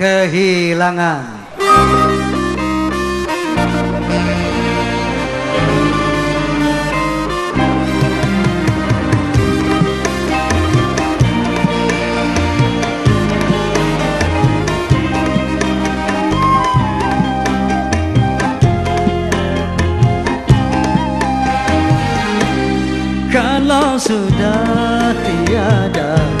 kehilangan. Kalau sudah tiada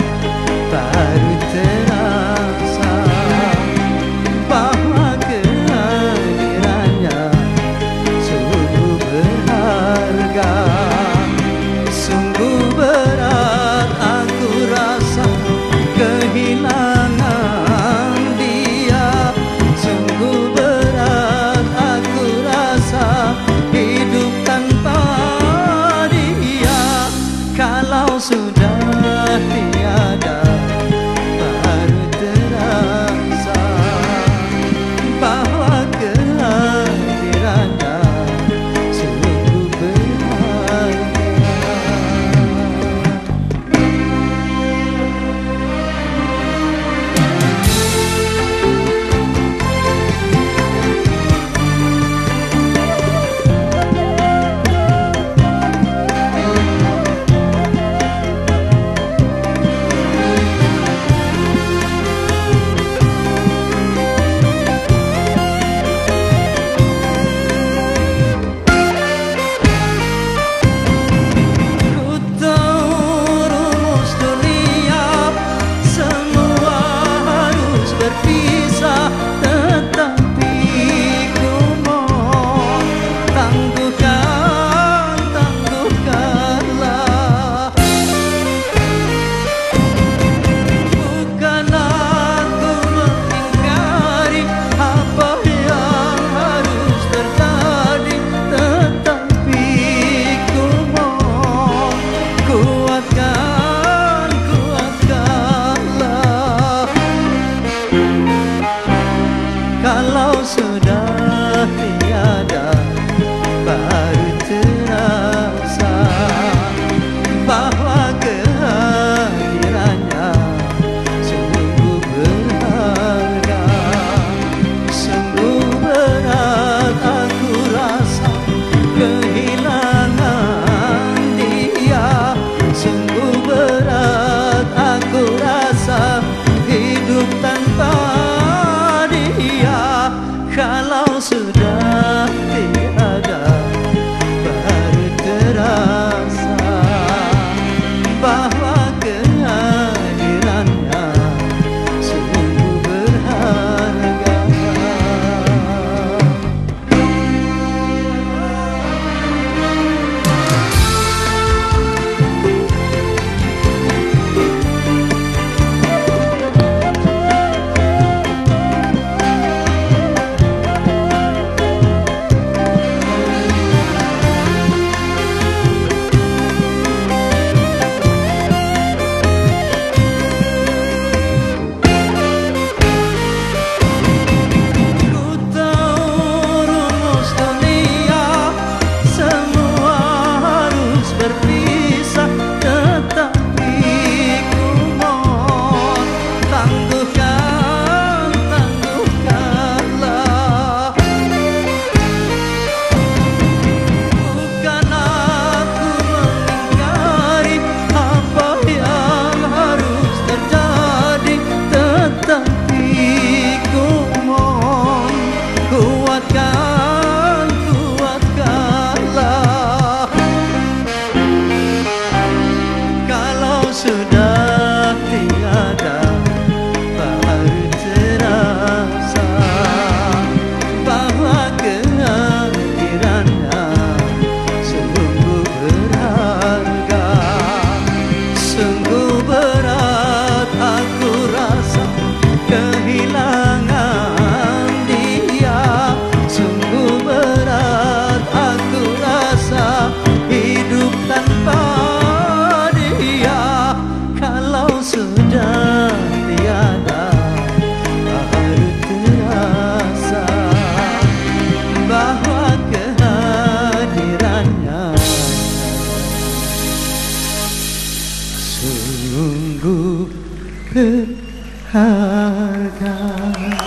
sudah 그 궁금해하다